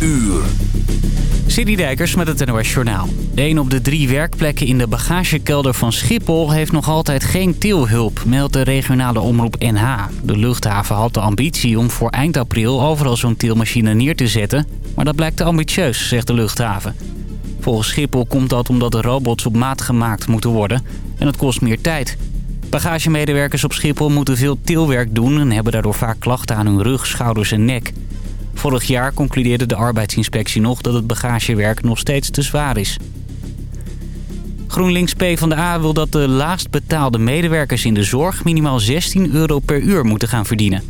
uur. Dijkers met het NOS Journaal. De een op de drie werkplekken in de bagagekelder van Schiphol... heeft nog altijd geen tilhulp, meldt de regionale omroep NH. De luchthaven had de ambitie om voor eind april overal zo'n tilmachine neer te zetten... maar dat blijkt te ambitieus, zegt de luchthaven. Volgens Schiphol komt dat omdat de robots op maat gemaakt moeten worden... en het kost meer tijd. Bagagemedewerkers op Schiphol moeten veel tilwerk doen... en hebben daardoor vaak klachten aan hun rug, schouders en nek... Vorig jaar concludeerde de arbeidsinspectie nog dat het bagagewerk nog steeds te zwaar is. GroenLinks PvdA wil dat de laagst betaalde medewerkers in de zorg minimaal 16 euro per uur moeten gaan verdienen.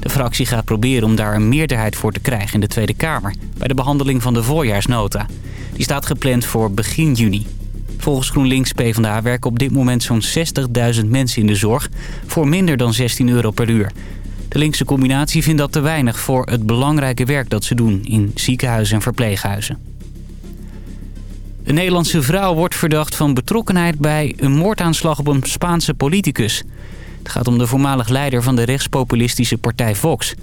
De fractie gaat proberen om daar een meerderheid voor te krijgen in de Tweede Kamer... bij de behandeling van de voorjaarsnota. Die staat gepland voor begin juni. Volgens GroenLinks PvdA werken op dit moment zo'n 60.000 mensen in de zorg... voor minder dan 16 euro per uur. De linkse combinatie vindt dat te weinig voor het belangrijke werk dat ze doen in ziekenhuizen en verpleeghuizen. Een Nederlandse vrouw wordt verdacht van betrokkenheid bij een moordaanslag op een Spaanse politicus. Het gaat om de voormalig leider van de rechtspopulistische partij Vox.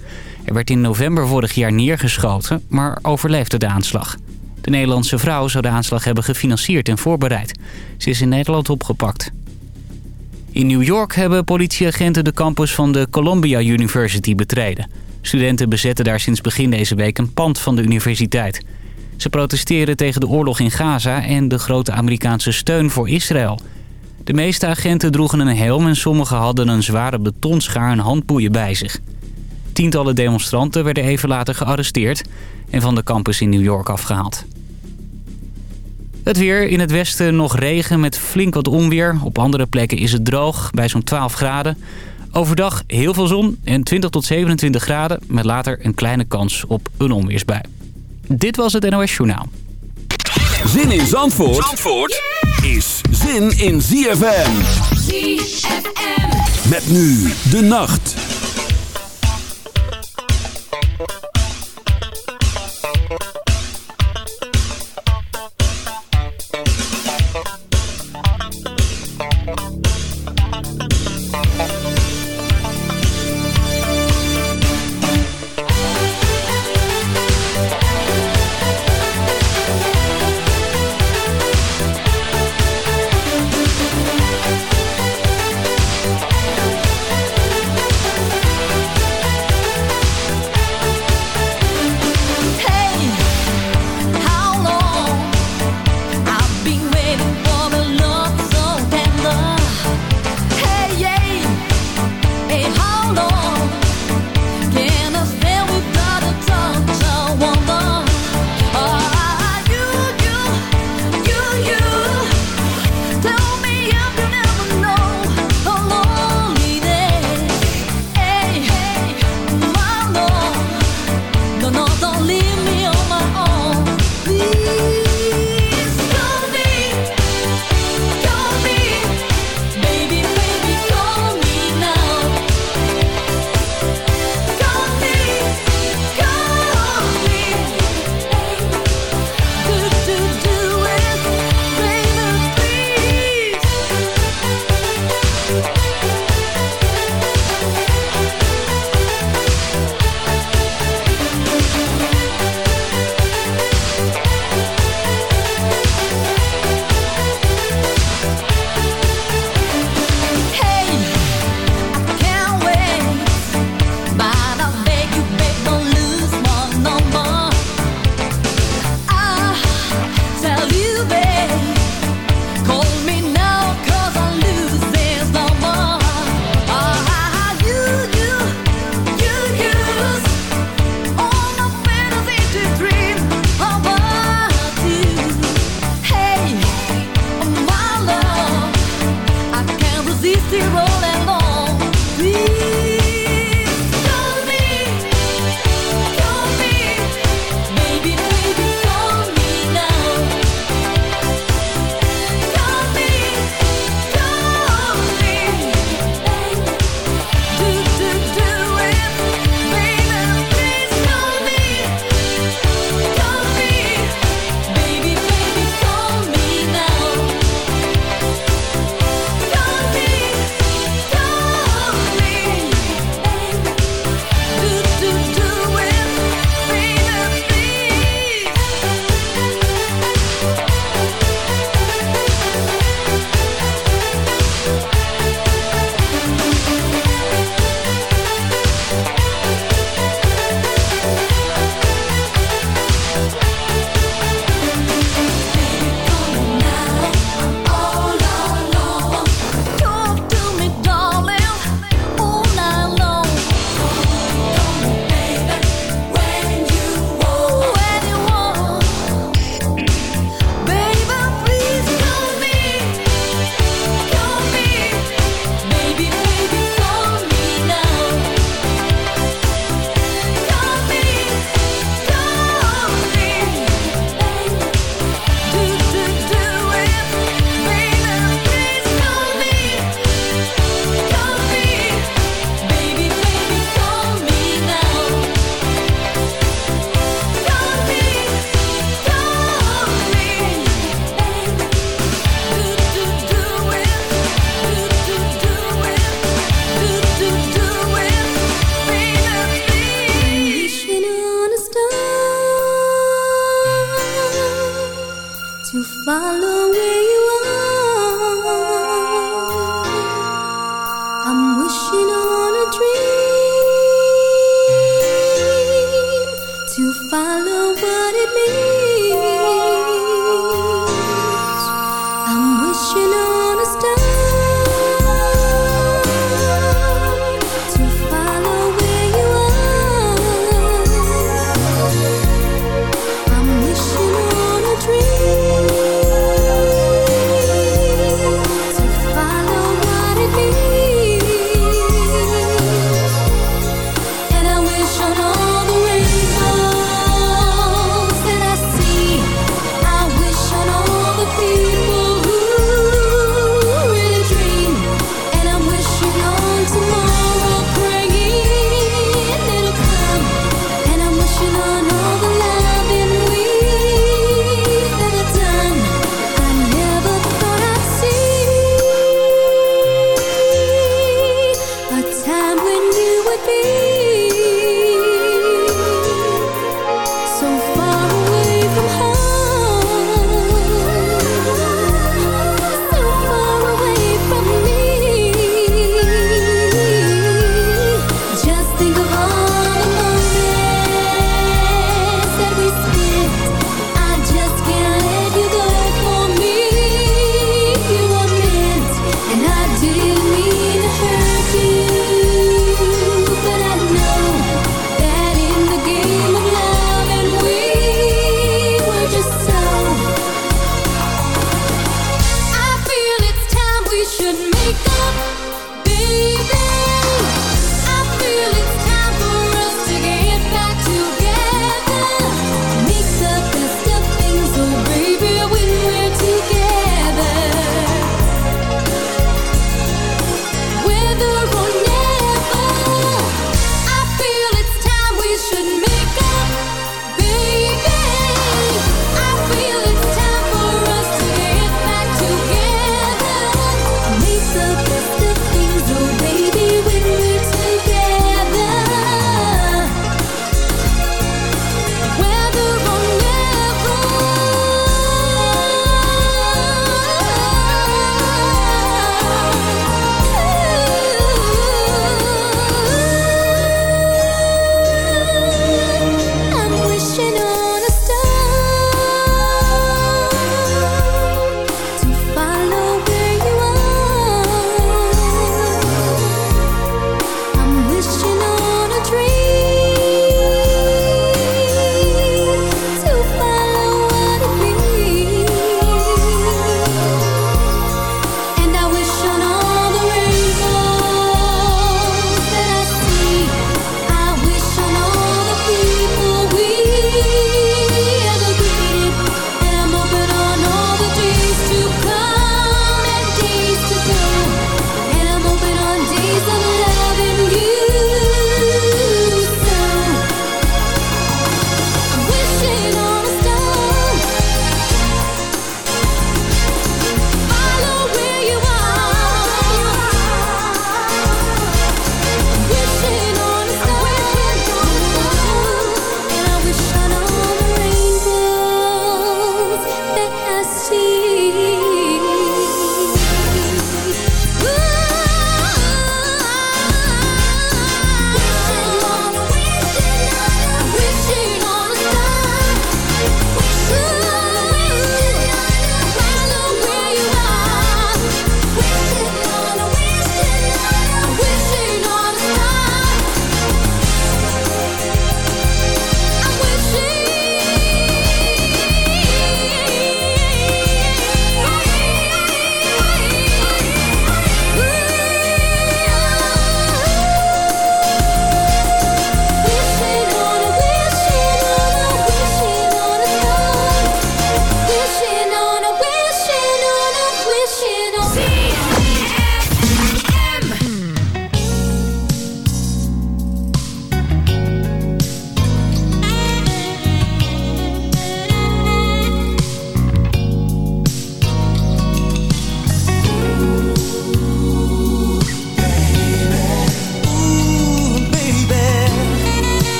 Er werd in november vorig jaar neergeschoten, maar overleefde de aanslag. De Nederlandse vrouw zou de aanslag hebben gefinancierd en voorbereid. Ze is in Nederland opgepakt. In New York hebben politieagenten de campus van de Columbia University betreden. Studenten bezetten daar sinds begin deze week een pand van de universiteit. Ze protesteren tegen de oorlog in Gaza en de grote Amerikaanse steun voor Israël. De meeste agenten droegen een helm en sommigen hadden een zware betonschaar en handboeien bij zich. Tientallen demonstranten werden even later gearresteerd en van de campus in New York afgehaald. Het weer. In het westen nog regen met flink wat onweer. Op andere plekken is het droog bij zo'n 12 graden. Overdag heel veel zon en 20 tot 27 graden... met later een kleine kans op een onweersbui. Dit was het NOS Journaal. Zin in Zandvoort, Zandvoort is zin in ZFM. ZFM. Met nu de nacht.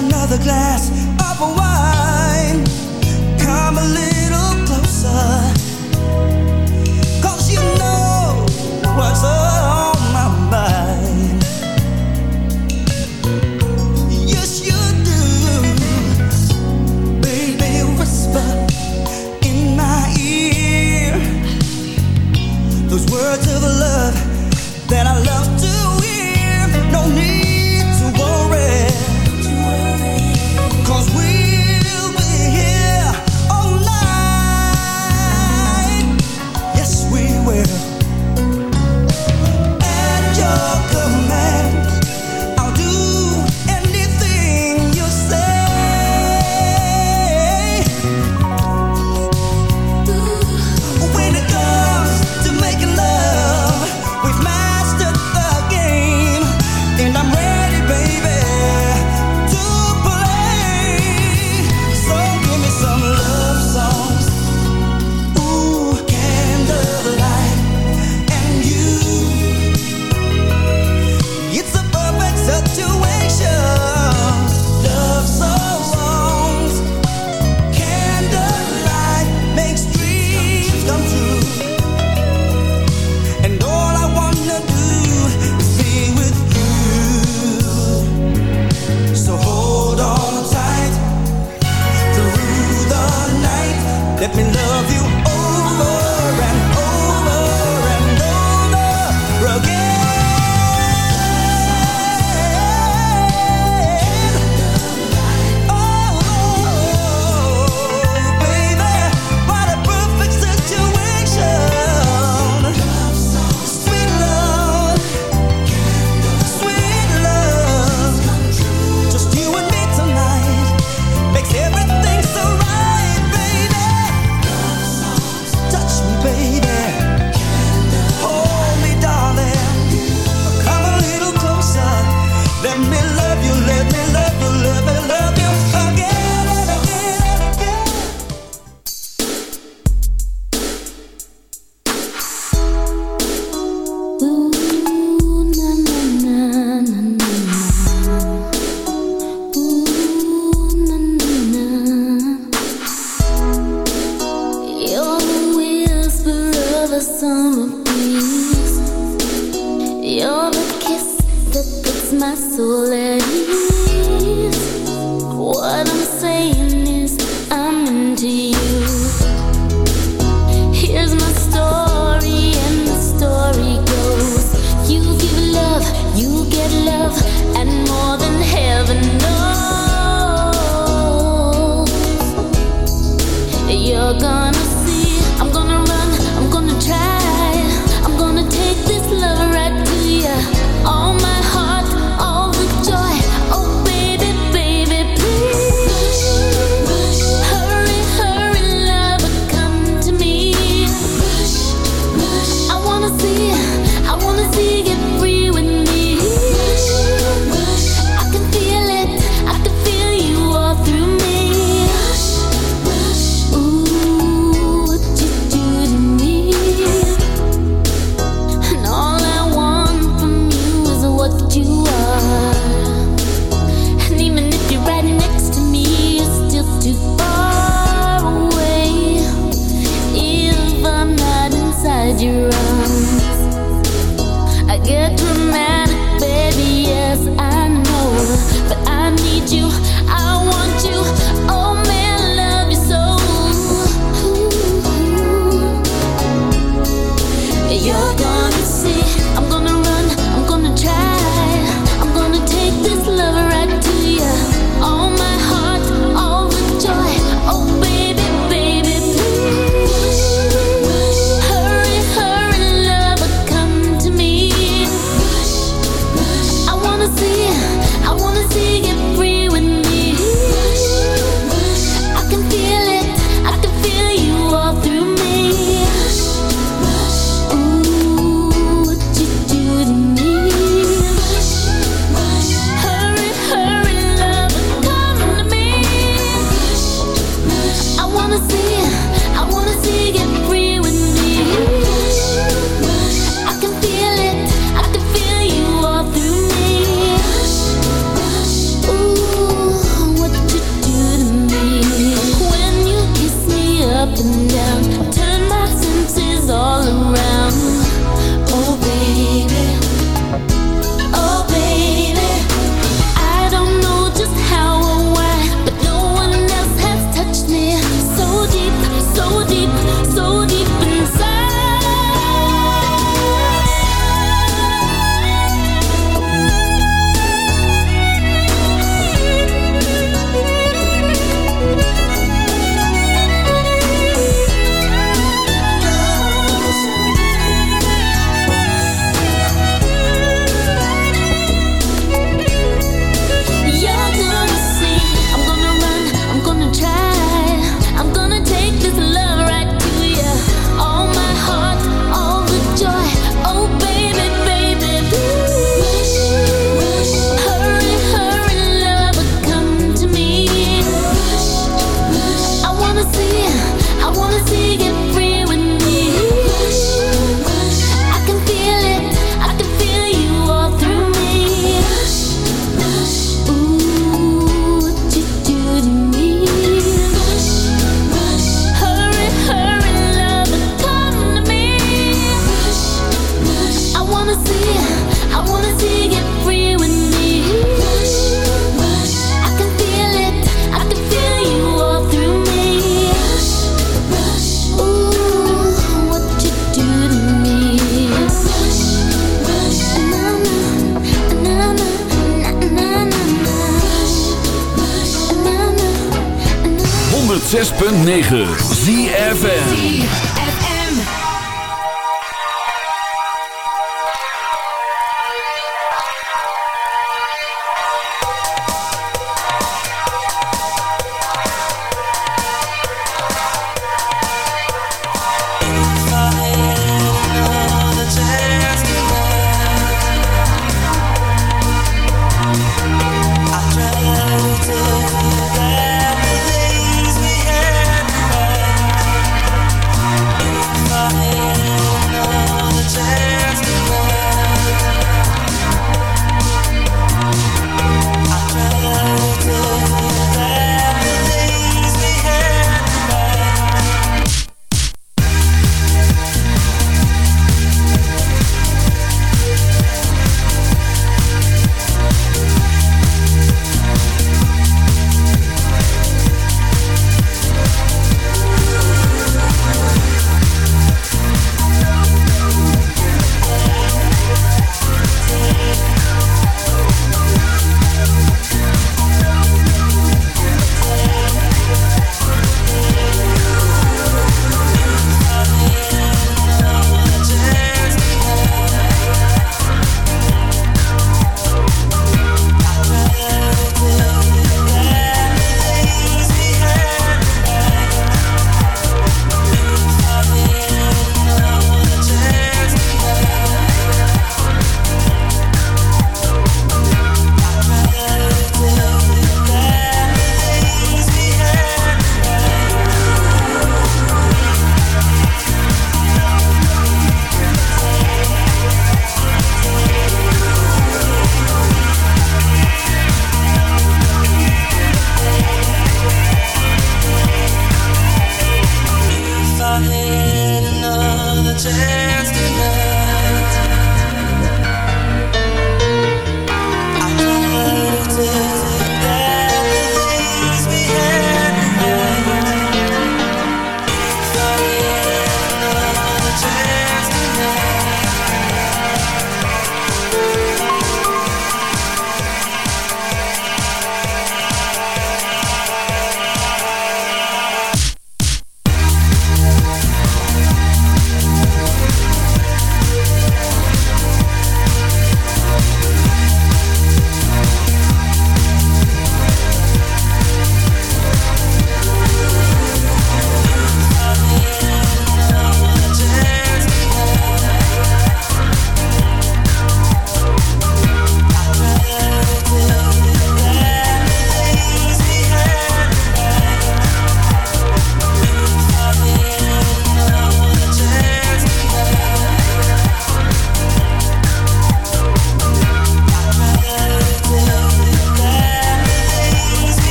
another glass.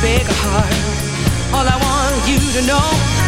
big heart. All I want you to know